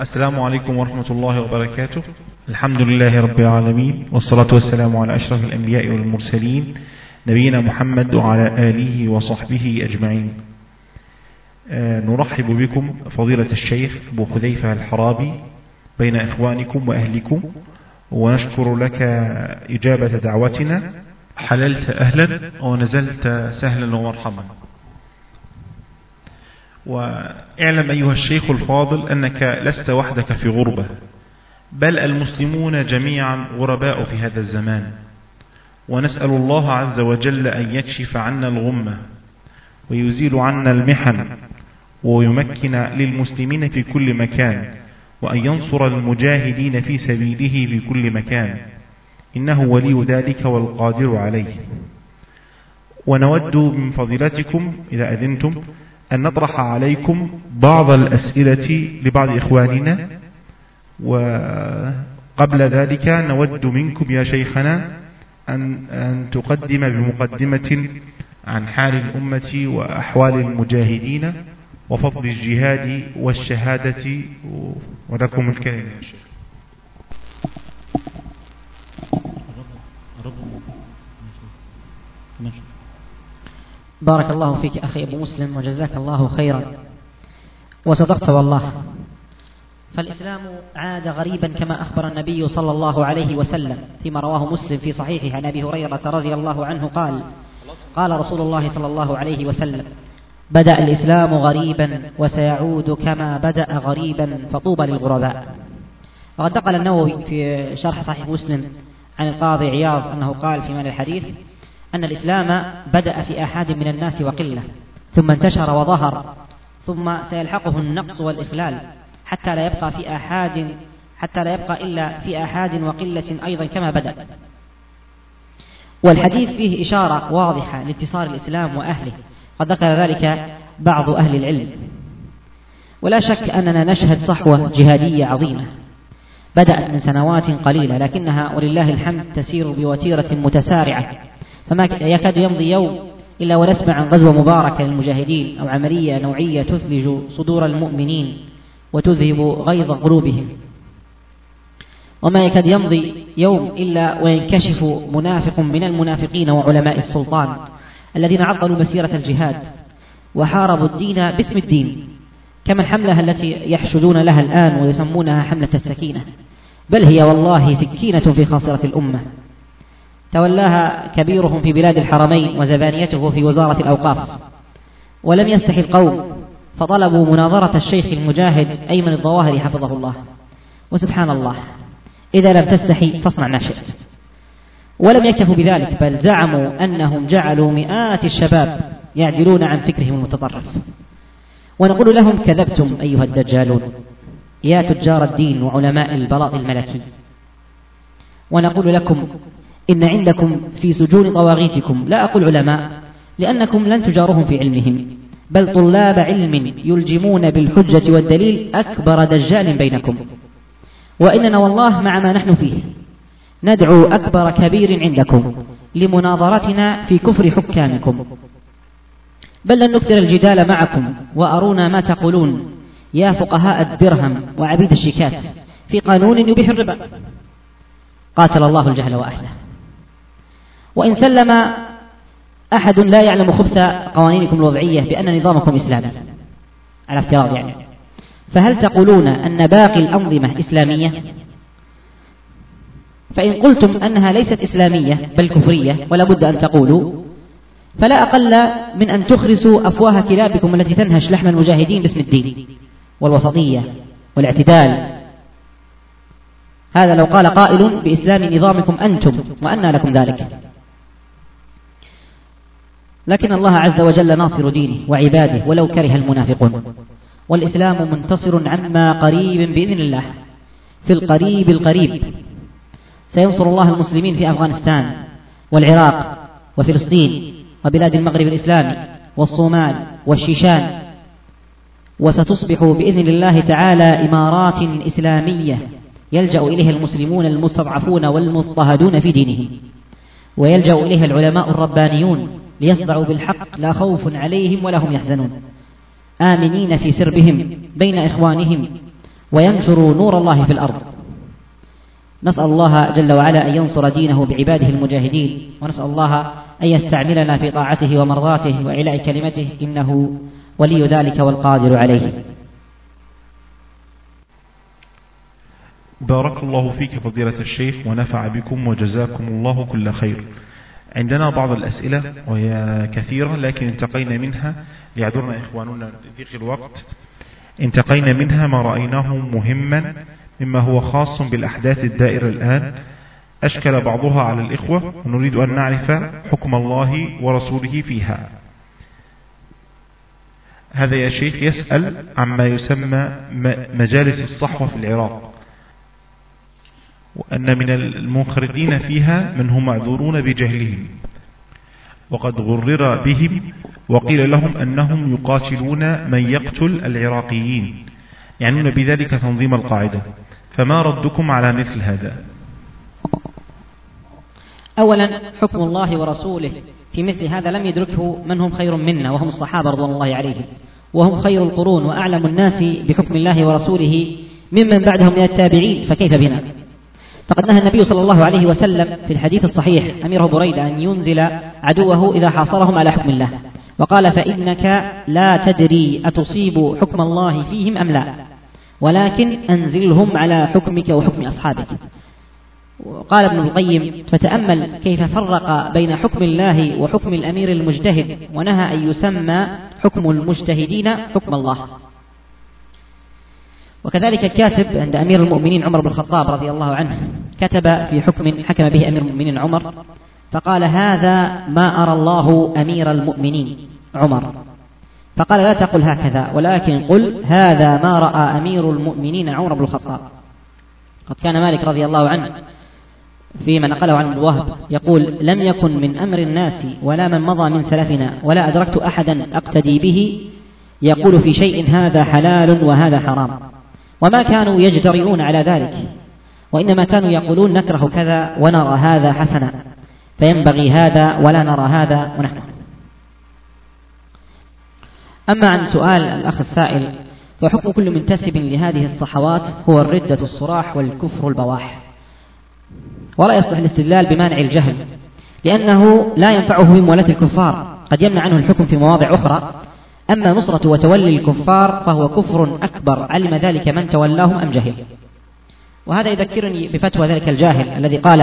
السلام عليكم ورحمة الله وبركاته. الحمد لله رب العالمين والصلاة والسلام على أشرف الأنبياء والمرسلين نبينا محمد وعلى آله وصحبه أجمعين. آه، نرحب بكم فضيلة الشيخ أبو حذيفة الحرابي بين إخوانكم وأهلكم ونشكر لك إجابة دعوتنا. حللت أهلا ونزلت سهلا ومرحبا. واعلم أيها الشيخ الفاضل أنك لست وحدك في غربة بل المسلمون جميعا غرباء في هذا الزمان. ونسأل الله عز وجل أن يكشف عنا الغمة ويزيل عنا المحن ويمكن للمسلمين في كل مكان وأن ينصر المجاهدين في سبيله في كل مكان. إنه ولي ذلك والقادر عليه. ونود من فضيلتكم إذا أذنتم أن نطرح عليكم بعض الأسئلة لبعض إخواننا وقبل ذلك نود منكم يا شيخنا أن, أن تقدم بمقدمة عن حال الأمة وأحوال المجاهدين وفضل الجهاد والشهادة ولكم الكلمة يا شيخ. بارك الله فيك أخي أبو مسلم وجزاك الله خيرا. وصدقت والله. فالإسلام عاد غريبا كما أخبر النبي صلى الله عليه وسلم فيما رواه مسلم في صحيحه عن أبي هريرة رضي الله عنه قال قال رسول الله صلى الله عليه وسلم بدأ الإسلام غريبا وسيعود كما بدأ غريبا فطوبى للغرباء. وقد نقل النووي في شرح صحيح مسلم عن القاضي عياض أنه قال في من الحديث أن الإسلام بدأ في أحد من الناس وقلة ثم انتشر وظهر ثم سيلحقه النقص والإخلال حتى لا يبقى في أحد حتى لا يبقى إلا في أحد وقلة أيضا كما بدأ. والحديث فيه إشارة واضحة لاتصال الإسلام وأهله قد ذكر ذلك بعض أهل العلم. ولا شك أننا نشهد صحوة جهادية عظيمة بدأت من سنوات قليلة لكنها ولله الحمد تسير بوتيرة متسارعة. فما يكاد يمضي يوم إلا ونسمع عن غزوة مباركة للمجاهدين أو عملية نوعية تثلج صدور المؤمنين وتذهب غيظ قلوبهم. وما يكاد يمضي يوم إلا وينكشف منافق من المنافقين وعلماء السلطان الذين عطلوا مسيرة الجهاد وحاربوا الدين باسم الدين. كما الحملة التي يحشدون لها الآن ويسمونها حملة السكينة. بل هي والله سكينة في خاصرة الأمة. تولاها كبيرهم في بلاد الحرمين وزبانيته في وزارة الأوقاف. ولم يستحي القوم فطلبوا مناظرة الشيخ المجاهد أيمن الظواهر حفظه الله. وسبحان الله إذا لم تستحي فاصنع ما شئت. ولم يكتفوا بذلك بل زعموا أنهم جعلوا مئات الشباب يعدلون عن فكرهم المتطرف. ونقول لهم كذبتم أيها الدجالون يا تجار الدين وعلماء البلاط الملكي. ونقول لكم إن عندكم في سجون طواغيتكم لا أقول علماء لأنكم لن تجارهم في علمهم بل طلاب علم يلجمون بالحجة والدليل أكبر دجال بينكم. وإننا والله مع ما نحن فيه. ندعو أكبر كبير عندكم لمناظرتنا في كفر حكامكم. بل لن نكثر الجدال معكم وأرونا ما تقولون. يا فقهاء الدرهم وعبيد الشيكات في قانون يبيح الربا. قاتل الله الجهل وأهله. وإن سلم أحد لا يعلم خبث قوانينكم الوضعية بأن نظامكم إسلامي. على افتراض يعني. فهل تقولون أن باقي الأنظمة إسلامية؟ فإن قلتم أنها ليست إسلامية بل كفرية ولا بد أن تقولوا فلا أقل من أن تخرسوا أفواه كلابكم التي تنهش لحم المجاهدين باسم الدين والوسطية والاعتدال. هذا لو قال قائل بإسلام نظامكم أنتم وأنى لكم ذلك. لكن الله عز وجل ناصر دينه وعباده ولو كره المنافقون. والإسلام منتصر عما قريب بإذن الله. في القريب القريب. سينصر الله المسلمين في أفغانستان والعراق وفلسطين وبلاد المغرب الإسلامي والصومال والشيشان. وستصبح بإذن الله تعالى إمارات إسلامية يلجأ إليها المسلمون المستضعفون والمضطهدون في دينهم. ويلجأ إليها العلماء الربانيون ليصدعوا بالحق لا خوف عليهم ولا هم يحزنون. آمنين في سربهم بين إخوانهم وينشر نور الله في الأرض. نسأل الله جل وعلا أن ينصر دينه بعباده المجاهدين ونسأل الله أن يستعملنا في طاعته ومرضاته وإعلاء كلمته إنه ولي ذلك والقادر عليه. بارك الله فيك فضيلة الشيخ ونفع بكم وجزاكم الله كل خير. عندنا بعض الأسئلة وهي كثيرة لكن انتقينا منها ليعذرنا إخواننا ضيق الوقت. انتقينا منها ما رأيناه مهما مما هو خاص بالأحداث الدائرة الآن. أشكل بعضها على الإخوة ونريد أن نعرف حكم الله ورسوله فيها. هذا يا شيخ يسأل عما يسمى مجالس الصحوة في العراق. وأن من المنخرطين فيها من هم معذورون بجهلهم. وقد غرر بهم وقيل لهم أنهم يقاتلون من يقتل العراقيين يعنون بذلك تنظيم القاعدة. فما ردكم على مثل هذا؟ أولا حكم الله ورسوله. في مثل هذا لم يدركه من هم خير منا وهم الصحابة رضوان الله عليهم. وهم خير القرون وأعلم الناس بحكم الله ورسوله ممن بعدهم من التابعين فكيف بنا؟ فقد نهى النبي صلى الله عليه وسلم في الحديث الصحيح أمير بريدة أن ينزل عدوه إذا حاصرهم على حكم الله. وقال فإنك لا تدري أتصيب حكم الله فيهم أم لا. ولكن أنزلهم على حكمك وحكم أصحابك. وقال ابن القيم فتأمل كيف فرق بين حكم الله وحكم الأمير المجتهد ونهى أن يسمى حكم المجتهدين حكم الله. وكذلك الكاتب عند أمير المؤمنين عمر بن الخطاب رضي الله عنه كتب في حكم حكم به أمير المؤمنين عمر فقال هذا ما أرى الله أمير المؤمنين عمر. فقال لا تقل هكذا ولكن قل هذا ما رأى أمير المؤمنين عمر بن الخطاب. قد كان مالك رضي الله عنه فيما نقله عن الوهب يقول لم يكن من أمر الناس ولا من مضى من سلفنا ولا أدركت أحدا أقتدي به يقول في شيء هذا حلال وهذا حرام. وما كانوا يجترئون على ذلك وإنما كانوا يقولون نكره كذا ونرى هذا حسنا فينبغي هذا ولا نرى هذا ونحن. أما عن سؤال الأخ السائل فحكم كل منتسب لهذه الصحوات هو الردة الصراح والكفر البواح. ولا يصلح الاستدلال بمانع الجهل لأنه لا ينفعه من مولاة الكفار قد يمنع عنه الحكم في مواضع أخرى أما نصرة وتولي الكفار فهو كفر أكبر. علم ذلك من تولاهم أم جهل؟ وهذا يذكرني بفتوى ذلك الجاهل الذي قال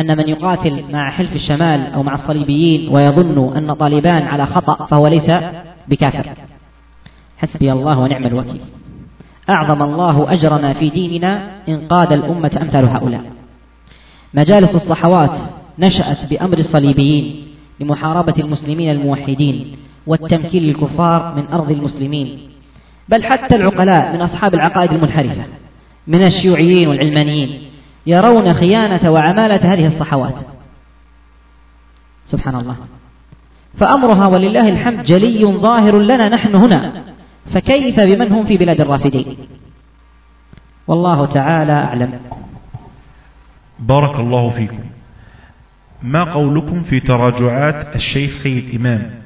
أن من يقاتل مع حلف الشمال أو مع الصليبيين ويظن أن طالبان على خطأ فهو ليس بكافر. حسبي الله ونعم الوكيل. أعظم الله أجرنا في ديننا إن قاد الأمة أمثال هؤلاء. مجالس الصحوات نشأت بأمر الصليبيين لمحاربة المسلمين الموحدين والتمكين للكفار من أرض المسلمين بل حتى العقلاء من أصحاب العقائد المنحرفة من الشيوعيين والعلمانيين يرون خيانة وعمالة هذه الصحوات. سبحان الله. فأمرها ولله الحمد جلي ظاهر لنا نحن هنا فكيف بمن هم في بلاد الرافدين؟ والله تعالى أعلم. بارك الله فيكم. ما قولكم في تراجعات الشيخ سيد إمام؟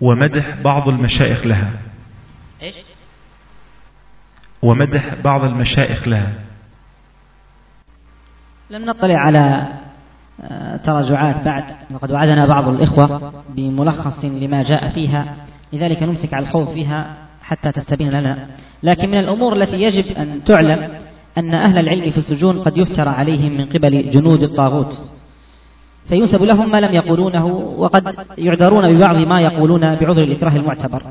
ومدح بعض المشايخ لها. إيش؟ ومدح بعض المشايخ لها. لم نطلع على آه، تراجعات بعد وقد وعدنا بعض الإخوة بملخص لما جاء فيها. لذلك نمسك على الخوض فيها حتى تستبين لنا. لكن من الأمور التي يجب أن تعلم أن أهل العلم في السجون قد يفترى عليهم من قبل جنود الطاغوت. فينسب لهم ما لم يقولونه وقد يعذرون ببعض ما يقولون بعذر الإكراه المعتبر.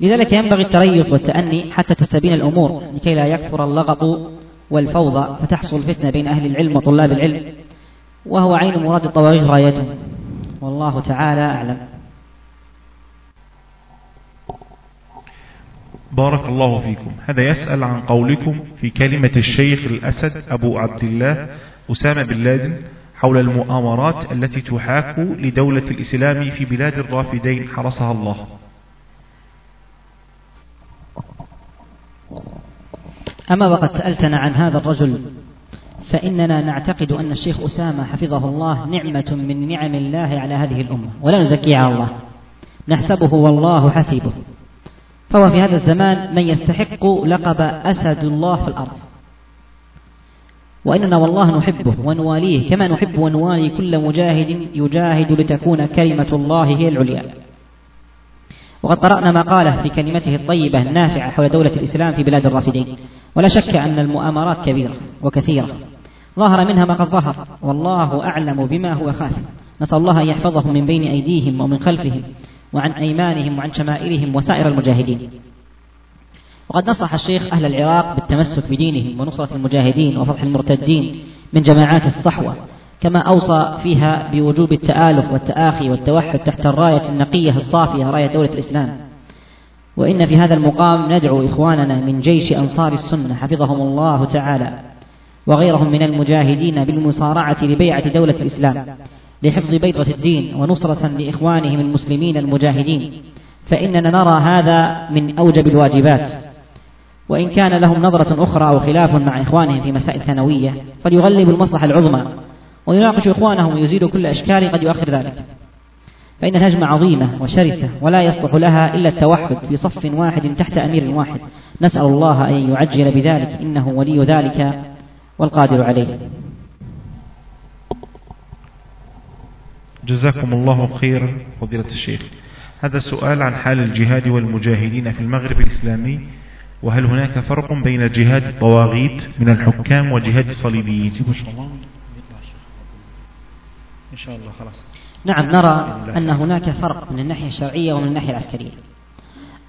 لذلك ينبغي التريث والتأني حتى تستبين الأمور لكي لا يكثر اللغط والفوضى فتحصل فتنة بين أهل العلم وطلاب العلم وهو عين مراد الطواغيت غايته. والله تعالى أعلم. بارك الله فيكم. هذا يسأل عن قولكم في كلمة الشيخ الأسد أبو عبد الله أسامة بن لادن حول المؤامرات التي تحاك لدولة الإسلام في بلاد الرافدين حرسها الله. أما وقد سألتنا عن هذا الرجل فإننا نعتقد أن الشيخ أسامة حفظه الله نعمة من نعم الله على هذه الأمة ولا نزكي على الله. نحسبه والله حسيبه. فهو في هذا الزمان من يستحق لقب أسد الله في الأرض. وإننا والله نحبه ونواليه كما نحب ونوالي كل مجاهد يجاهد لتكون كلمة الله هي العليا. وقد قرأنا ما قاله في كلمته الطيبة النافعة حول دولة الإسلام في بلاد الرافدين. ولا شك أن المؤامرات كبيرة وكثيرة. ظهر منها ما قد ظهر. والله أعلم بما هو خاف. نسأل الله أن يحفظهم من بين أيديهم ومن خلفهم وعن أيمانهم وعن شمائلهم وسائر المجاهدين. وقد نصح الشيخ أهل العراق بالتمسك بدينهم ونصرة المجاهدين وفضح المرتدين من جماعات الصحوة كما أوصى فيها بوجوب التآلف والتآخي والتوحد تحت الراية النقية الصافية راية دولة الإسلام. وإن في هذا المقام ندعو إخواننا من جيش أنصار السنة حفظهم الله تعالى وغيرهم من المجاهدين بالمصارعة لبيعة دولة الإسلام لحفظ بيضة الدين ونصرة لإخوانهم المسلمين المجاهدين فإننا نرى هذا من أوجب الواجبات. وإن كان لهم نظرة أخرى أو خلاف مع إخوانهم في مسائل ثانوية فليغلبوا المصلحة العظمى. ويناقش إخوانهم ويزيد كل أشكال قد يؤخر ذلك. فإن الهجمة عظيمة وشرسة ولا يصلح لها إلا التوحد في صف واحد تحت أمير واحد. نسأل الله أن يعجل بذلك إنه ولي ذلك والقادر عليه. جزاكم الله خيرا فضيلة الشيخ. هذا سؤال عن حال الجهاد والمجاهدين في المغرب الإسلامي. وهل هناك فرق بين جهاد الطواغيت من الحكام وجهاد الصليبيين إن شاء الله خلاص. نعم نرى أن هناك فرق من الناحية الشرعية ومن الناحية العسكرية.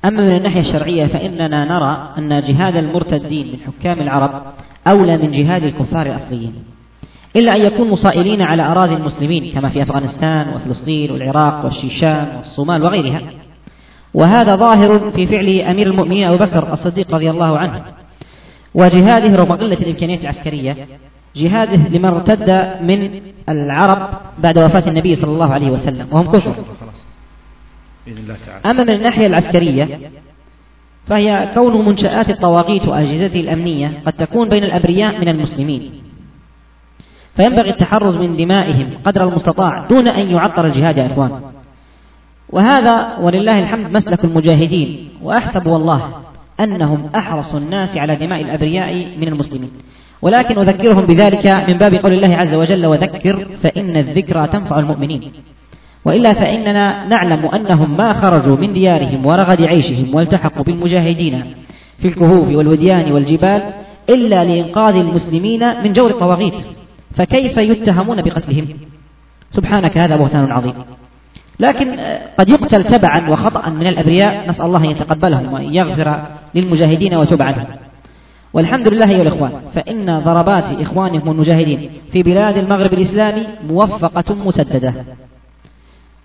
أما من الناحية الشرعية فإننا نرى أن جهاد المرتدين من حكام العرب أولى من جهاد الكفار الأصليين إلا أن يكونوا صائلين على أراضي المسلمين كما في أفغانستان وفلسطين والعراق والشيشان والصومال وغيرها. وهذا ظاهر في فعل أمير المؤمنين أبو بكر الصديق رضي الله عنه. وجهاده رغم قلة الإمكانيات العسكرية جهاده لمن ارتد من العرب بعد وفاة النبي صلى الله عليه وسلم وهم كفر. أما من الناحية العسكرية فهي كون منشآت الطواغيت وأجهزته الأمنية قد تكون بين الأبرياء من المسلمين. فينبغي التحرز من دمائهم قدر المستطاع دون أن يعطر الجهاد يا إخوان. وهذا ولله الحمد مسلك المجاهدين وأحسب والله أنهم أحرص الناس على دماء الأبرياء من المسلمين. ولكن أذكرهم بذلك من باب قول الله عز وجل وذكر فإن الذكرى تنفع المؤمنين وإلا فإننا نعلم أنهم ما خرجوا من ديارهم ورغد عيشهم والتحقوا بالمجاهدين في الكهوف والوديان والجبال إلا لإنقاذ المسلمين من جور الطواغيت فكيف يتهمون بقتلهم؟ سبحانك هذا بهتان عظيم. لكن قد يقتل تبعا وخطأ من الأبرياء نسأل الله أن يتقبلهم وأن يغفر للمجاهدين وتب عنهم والحمد لله أيها الإخوان فإن ضربات إخوانكم المجاهدين في بلاد المغرب الإسلامي موفقة مسددة.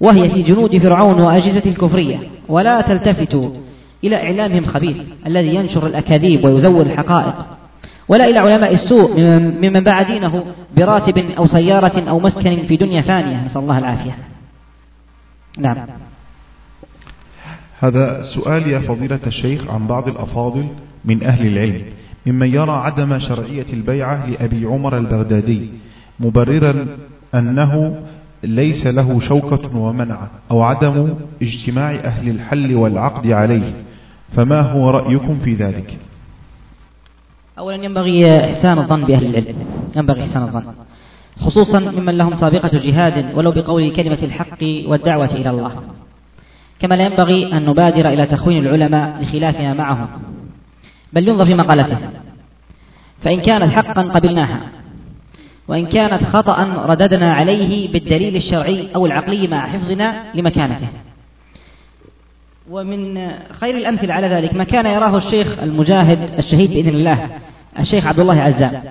وهي في جنود فرعون وأجهزة الكفرية. ولا تلتفتوا إلى إعلامهم خبيث الذي ينشر الأكاذيب ويزور الحقائق. ولا إلى علماء السوء ممن باع دينه براتب أو سيارة أو مسكن في دنيا فانية نسأل الله العافية. نعم. هذا سؤال يا فضيلة الشيخ عن بعض الأفاضل من أهل العلم ممن يرى عدم شرعية البيعة لأبي عمر البغدادي مبررا أنه ليس له شوكة ومنع أو عدم اجتماع أهل الحل والعقد عليه فما هو رأيكم في ذلك؟ أولا ينبغي إحسان الظن بأهل العلم ينبغي إحسان الظن. خصوصا ممن لهم سابقة جهاد ولو بقول كلمة الحق والدعوة إلى الله. كما لا ينبغي أن نبادر إلى تخوين العلماء لخلافنا معهم. بل ينظر في مقالته. فإن كانت حقا قبلناها. وإن كانت خطأ رددنا عليه بالدليل الشرعي أو العقلي مع حفظنا لمكانته. ومن خير الأمثلة على ذلك ما كان يراه الشيخ المجاهد الشهيد بإذن الله الشيخ عبد الله عزام.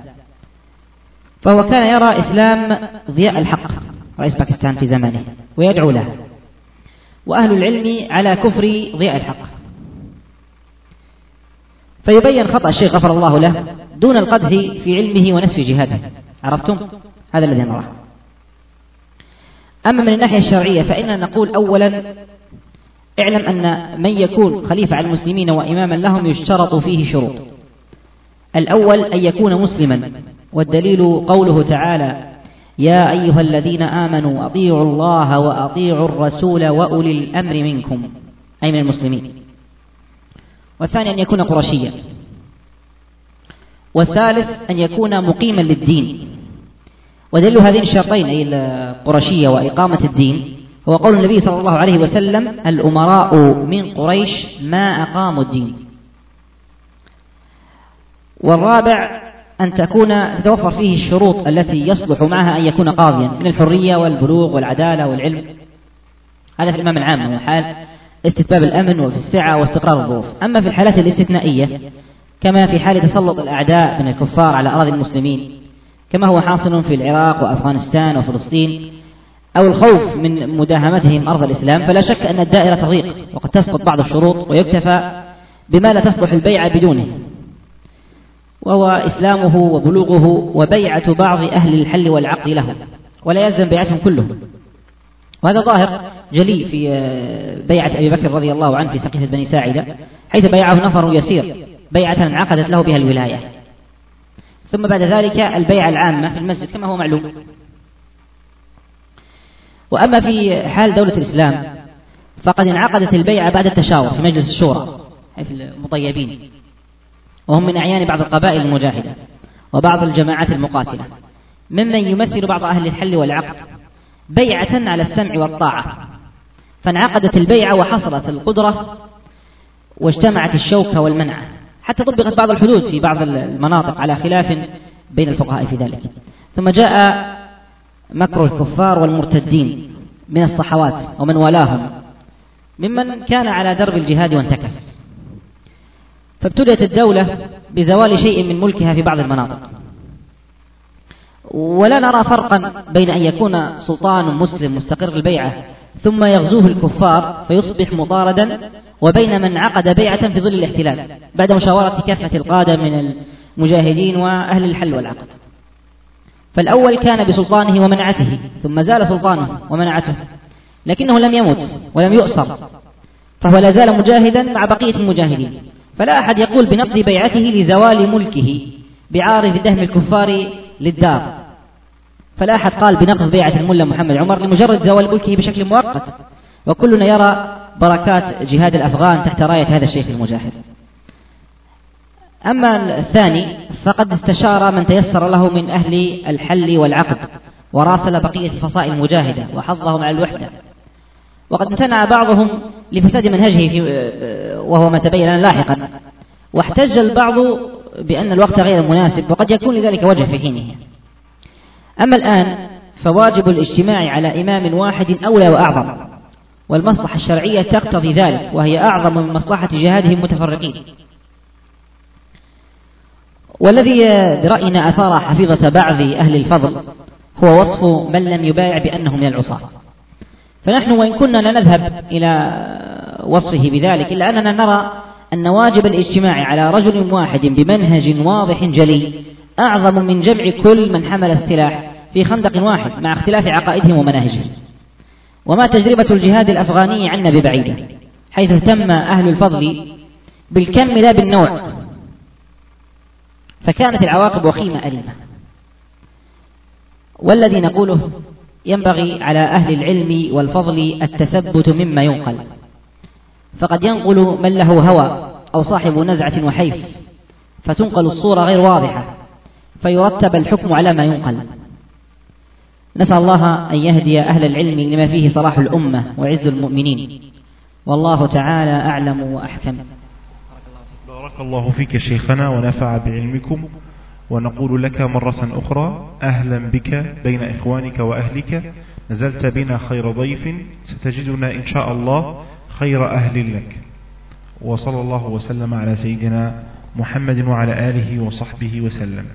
فهو كان يرى إسلام ضياء الحق رئيس باكستان في زمانه ويدعو له. وأهل العلم على كفر ضياء الحق. فيبين خطأ الشيخ غفر الله له دون القدح في علمه ونسف جهاده. عرفتم؟ هذا الذي نراه. أما من الناحية الشرعية فإننا نقول أولا اعلم أن من يكون خليفة على المسلمين وإماما لهم يشترط فيه شروط. الأول أن يكون مسلما. والدليل قوله تعالى يا أيها الذين آمنوا أطيعوا الله وأطيعوا الرسول وأولي الأمر منكم. أي من المسلمين. والثاني أن يكون قرشيا. والثالث أن يكون مقيما للدين. ودليل هذين الشرطين أي القرشية وإقامة الدين هو قول النبي صلى الله عليه وسلم الأمراء من قريش ما أقاموا الدين. والرابع أن تكون تتوفر فيه الشروط التي يصلح معها أن يكون قاضيا من الحرية والبلوغ والعدالة والعلم. هذا في الإمام العام حال استتباب الأمن وفي السعة واستقرار الظروف. أما في الحالات الاستثنائية كما في حال تسلط الأعداء من الكفار على أراضي المسلمين كما هو حاصل في العراق وأفغانستان وفلسطين أو الخوف من مداهمتهم أرض الإسلام فلا شك أن الدائرة تضيق وقد تسقط بعض الشروط ويكتفى بما لا تصلح البيعة بدونه. وهو إسلامه وبلوغه وبيعة بعض أهل الحل والعقد له ولا يلزم بيعتهم كلهم. وهذا ظاهر جلي في بيعة أبي بكر رضي الله عنه في سقيفة بني ساعدة حيث بيعه نفر يسير بيعة انعقدت له بها الولاية. ثم بعد ذلك البيعة العامة في المسجد كما هو معلوم. وأما في حال دولة الإسلام فقد انعقدت البيعة بعد التشاور في مجلس الشورى في المطيبين. وهم من أعيان بعض القبائل المجاهدة وبعض الجماعات المقاتلة. ممن يمثل بعض أهل الحل والعقد بيعة على السمع والطاعة. فانعقدت البيعة وحصلت القدرة واجتمعت الشوكة والمنعة. حتى طبقت بعض الحدود في بعض المناطق على خلاف بين الفقهاء في ذلك. ثم جاء مكر الكفار والمرتدين من الصحوات ومن والاهم ممن كان على درب الجهاد وانتكس. فابتليت الدولة بزوال شيء من ملكها في بعض المناطق. ولا نرى فرقا بين أن يكون سلطان مسلم مستقر البيعة ثم يغزوه الكفار فيصبح مطاردا وبين من عقد بيعة في ظل الاحتلال بعد مشاورة كافة القادة من المجاهدين وأهل الحل والعقد. فالأول كان بسلطانه ومنعته ثم زال سلطانه ومنعته لكنه لم يمت ولم يؤسر فهو لا زال مجاهدا مع بقية المجاهدين. فلا أحد يقول بنقض بيعته لزوال ملكه بعارف دهم الكفار للدار. فلا أحد قال بنقض بيعة الملا محمد عمر لمجرد زوال ملكه بشكل مؤقت. وكلنا يرى بركات جهاد الأفغان تحت راية هذا الشيخ المجاهد. أما الثاني فقد استشار من تيسر له من أهل الحل والعقد وراسل بقية فصائل المجاهدة وحظهم على الوحدة. وقد امتنع بعضهم لفساد منهجه في وهو ما تبين لنا لاحقا. واحتج البعض بأن الوقت غير مناسب وقد يكون لذلك وجه في حينه. أما الآن فواجب الاجتماع على إمام واحد أولى وأعظم والمصلحة الشرعية تقتضي ذلك وهي أعظم من مصلحة جهادهم متفرقين. والذي برأينا أثار حفيظة بعض أهل الفضل هو وصف من لم يبايع بأنه من العصاة. فنحن وإن كنا لا نذهب إلى وصفه بذلك إلا أننا نرى أن واجب الاجتماع على رجل واحد بمنهج واضح جلي أعظم من جمع كل من حمل السلاح في خندق واحد مع اختلاف عقائدهم ومناهجهم وما تجربة الجهاد الأفغاني عنا ببعيدة حيث اهتم أهل الفضل بالكم لا بالنوع فكانت العواقب وخيمة أليمة. والذي نقوله ينبغي على أهل العلم والفضل التثبت مما ينقل. فقد ينقل من له هوى أو صاحب نزعة وحيف فتنقل الصورة غير واضحة فيرتب الحكم على ما ينقل. نسأل الله أن يهدي أهل العلم لما فيه صلاح الأمة وعز المؤمنين. والله تعالى أعلم وأحكم. بارك الله فيك شيخنا ونفع بعلمكم. ونقول لك مرة أخرى أهلا بك بين إخوانك وأهلك. نزلت بنا خير ضيف ستجدنا إن شاء الله خير أهل لك. وصلى الله وسلم على سيدنا محمد وعلى آله وصحبه وسلم.